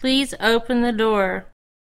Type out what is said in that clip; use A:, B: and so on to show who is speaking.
A: Please open the door.